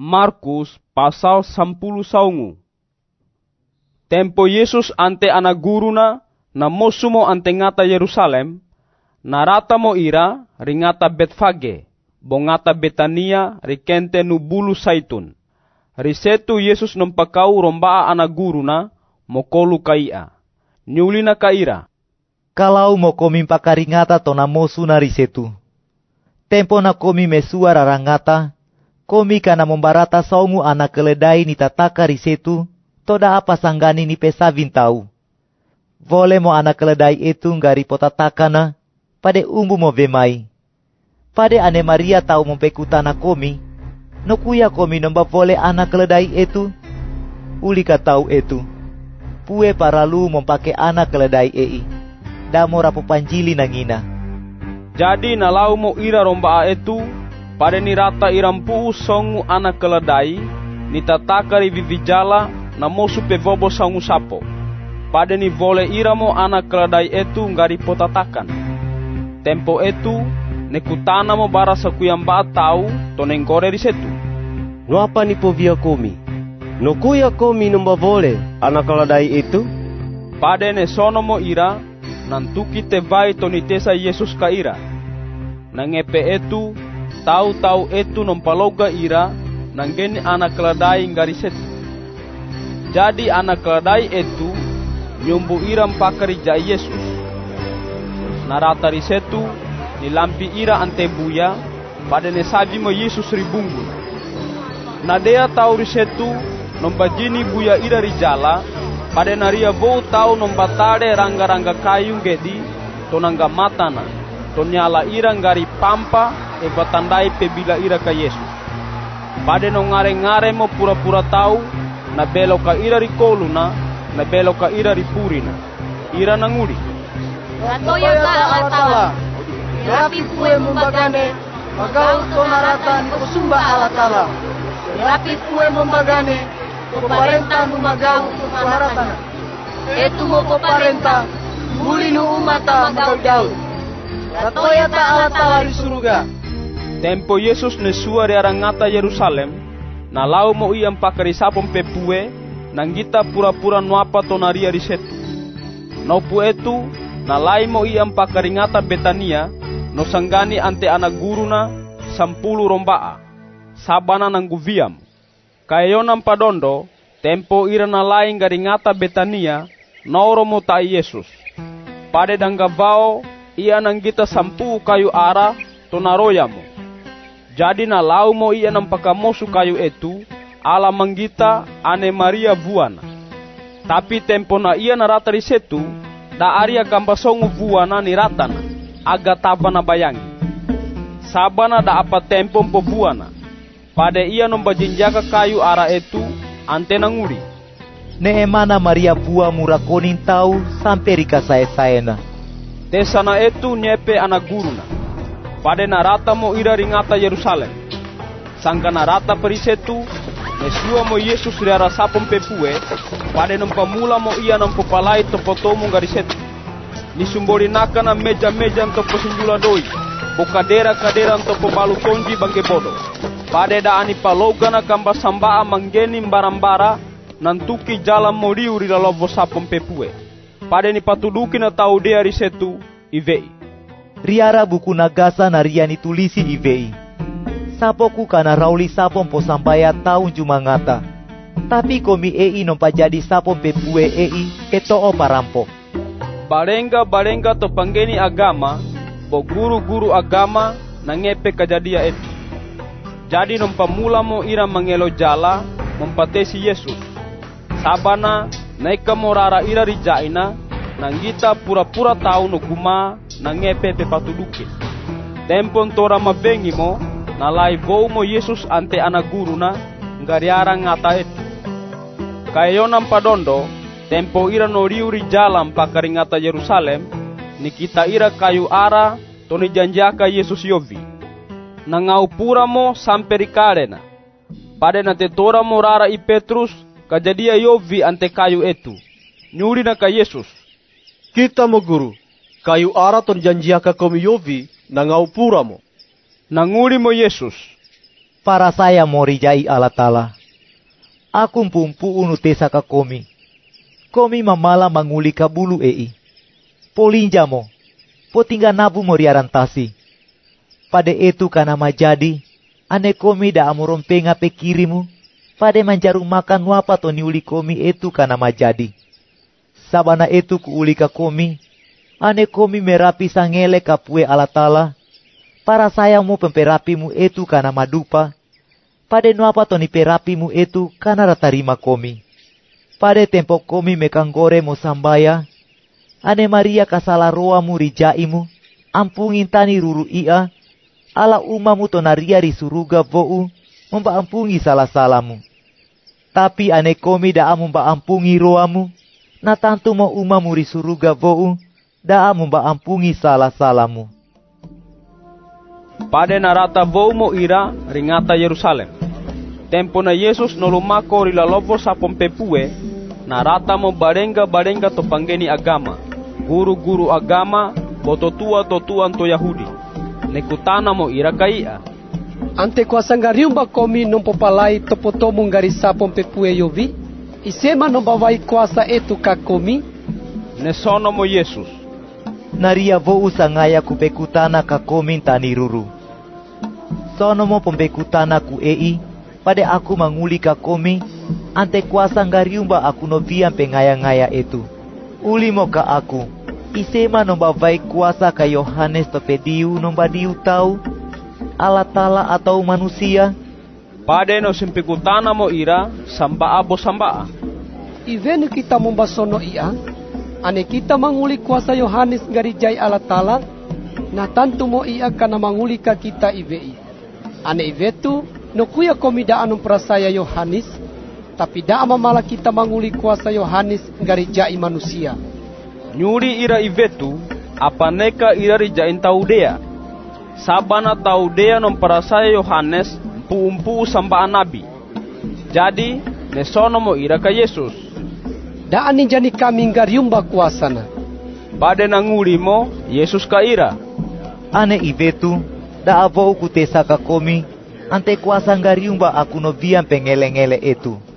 Markus pasal 10 saungu. Tempo Yesus ante anak guruna na mosumo ante ngata Yerusalem, narata mo ira ringata Betfage, bongata Betania rikente nu bulu saitun. Risetu Yesus nompakau rombaa anak guruna mokolu kaia. Nyulina kaira. Kalau mo komi pakaringata tona mosu na risetu. Tempo na komi mesua rarangata, komi kana membarata saungu anak keledai ni tataka risetu, toda apa sanggani ni pesa vintau. Vole mo anak keledai itu ngari potatakana, pade umbu mo vemai. Pade ane Maria tau mompekutana komi, no kuya komi nomba vole anak keledai itu. Uli tau itu. Pue paralu mompake anak keledai ei. Damo rapo panjili nangina. Jadi nalau mo ira romba itu, pada ni rata irampu songu anak keledai, ni tatakari vivijala na mosu pevobo songu sapo. Pada ni vole iramo anak keledai itu ngari potatakan. Tempo itu, nekutana mo bara sakuyamba tau tonengkore risetu. No apa ni povia komi? No kuya komi nomba vole anak keledai itu? Pada ne sono mo ira, nantuki te vai tonitesa Yesus ka ira. Nangepe etu, tau-tau etu nompaloga ira, nanggeni anak keledai ngari setu. Jadi anak keledai etu, nyumbu iram pakari ja Yesus. Narata risetu, nilampi ira ante buya, pada ne sabi mo Yesus ribunggu. Nadea tau risetu, nombajini buya ira rijala, pada naria vou tau nombatade rangga-rangga kayu gedi, tonangga matana, tonyala ira ngari pampa, e batandai pebila ira ka Yesus. Pada no ngare-ngare mo pura-pura tau, na belo ka ira rikoluna, na belo ka ira ripurina. Ira nanguri. Ratoya ka alatala. Rapi kue membagane, magau to naratan kusumba alatala. Rapi kue membagane, pemerintah numagau naratan. Etu mo pemerintah, muli nu umata magau daun. Ratoya ta alatala di surga. Tempo Yesus ne suare arangata Yerusalem, na lau mo iam pakari sapom pepue, nanggita pura-pura nuapa tonaria risetu. Naupu etu, na lai mo iam pakaringata Betania, no sanggani ante anak guruna, sampulu rombaa, sabana nang guviam. Kayonam padondo, tempo ira na lai ngaringata Betania, nauro mo ta Yesus. Pade danggavao, ia nanggita sampu kayu ara, tonaroyamo. Jadi na lau mo ia nampakamosu kayu etu, ala manggita ane Maria vuana. Tapi tempo na ia narata risetu, da aria gambasongu vuana ni aga tabana bayangi. Sabana da apa tempo mpo vuana, pada ia nombajinjaga kayu ara etu, antena nguri. Ne emana Maria bua murakonin tau sampai rika sae-saena. Tesana etu nyepe anak guruna. Pada narata mo ira ringata Yerusalem. Sangka narata perisetu, nesua mo Yesus riara sapom pepue, pada nempamula mo ia nampopalai topotomo garisetu. Nisumbori naka na meja-meja topo sinjula doi, bokadera-kadera topo balu konji bangke bodo. Pada da ani paloga na kamba sambaa manggeni mbara-mbara, nantuki jalan mo riu rilalovo sapom pepue. Pada ni patuduki na tau dea risetu, ivei. Riara buku nagasa na ria tulisi ivei. Sapoku kana rauli sapom po sampaya taun cuma ngata. Tapi komi ei nompa jadi sapom pepue ei ketoo parampo. Balenga-balenga to panggeni agama, bo guru-guru agama nangepe kajadia itu. Jadi nompa mula mo ira mangelo jala mempatesi Yesus. Sabana naika morara ira rijaina nanggita pura-pura tau no guma nangepe pe patuduke. Tempon tora mabengi mo nalai vou mo Yesus ante anak guru na ngariara ngata itu. Kayonam padondo, tempo ira no riu jalan pakaringata Yerusalem, nikita ira kayu ara toni janjaka Yesus yovi. Nangau pura mo sampai rikarena. Pada na tetora mo rara i Petrus kajadia yovi ante kayu itu. Nyuri na ka Yesus. Kita mo guru, kayu ara ton janjiaka komi yovi na ngau pura mo. Nanguri mo Yesus. para saya morijai Allah Ta'ala. Aku pumpu unu tesa ka komi. Komi mamala manguli ka bulu ei. Polinja mo, po tingga nabu moriarantasi. Pada itu kana majadi, ane komi da amorompenga pe kirimu, pada manjaru makan wapa to niuli komi itu kana majadi. Sabana itu kuuli ka komi, ane komi merapi sangele kapue alatala, para sayamu pemperapimu itu kana madupa, pada nuapa to ni perapimu itu kana ratarima komi. Pada tempo komi mekanggore mo sambaya, ane Maria kasala roamu rijaimu, ampungin tani ruru ia, ala umamu tonaria ri suruga vou, ampungi salah-salamu. Tapi ane komi da ampungi roamu, na tantu mo umamu ri suruga vou, da ampungi salah-salamu. Pada narata vou mo ira ringata Yerusalem. Tempo na Yesus no lumako ri lalovo sa pompepue, narata mo barenga-barenga to panggeni agama, guru-guru agama, boto tua to tuan to Yahudi nekutana mo ira kaia. Ante kwa sangariumba komi nompopalai topotomu ngari sapon pepue yovi, isema nombawai kuasa etu kakomi, nesono mo Yesus. Naria vo sangaya kupekutana kakomi tani ruru. Sono mo pompekutana ku ei, pada aku manguli kakomi, ante kuasa ngariumba aku novian pengaya-ngaya etu. Uli mo ka aku, Isema nomba vai kuasa ka Yohanes topediu nomba diu tau ala tala atau manusia. Pade no simpikutana mo ira samba abo samba Ivenu kita mombasono ia ane kita manguli kuasa Yohanes garijai ala tala na tantu mo ia kana manguli ka kita ivei ane ivetu no kuya komida anu prasaya Yohanes tapi da amamala kita manguli kuasa Yohanes garijai manusia. Nyuri ira ivetu apa neka ira rijain taudea sabana taudea non parasaya Yohanes mpu-mpu samba nabi. Jadi nesono mo ira ka Yesus. Ani jani kami ngariumba kuasana. Bade nanguli mo Yesus ka ira. Ane ivetu da avo kutesa ka komi ante kuasa ngariumba aku no bian pengele-ngele itu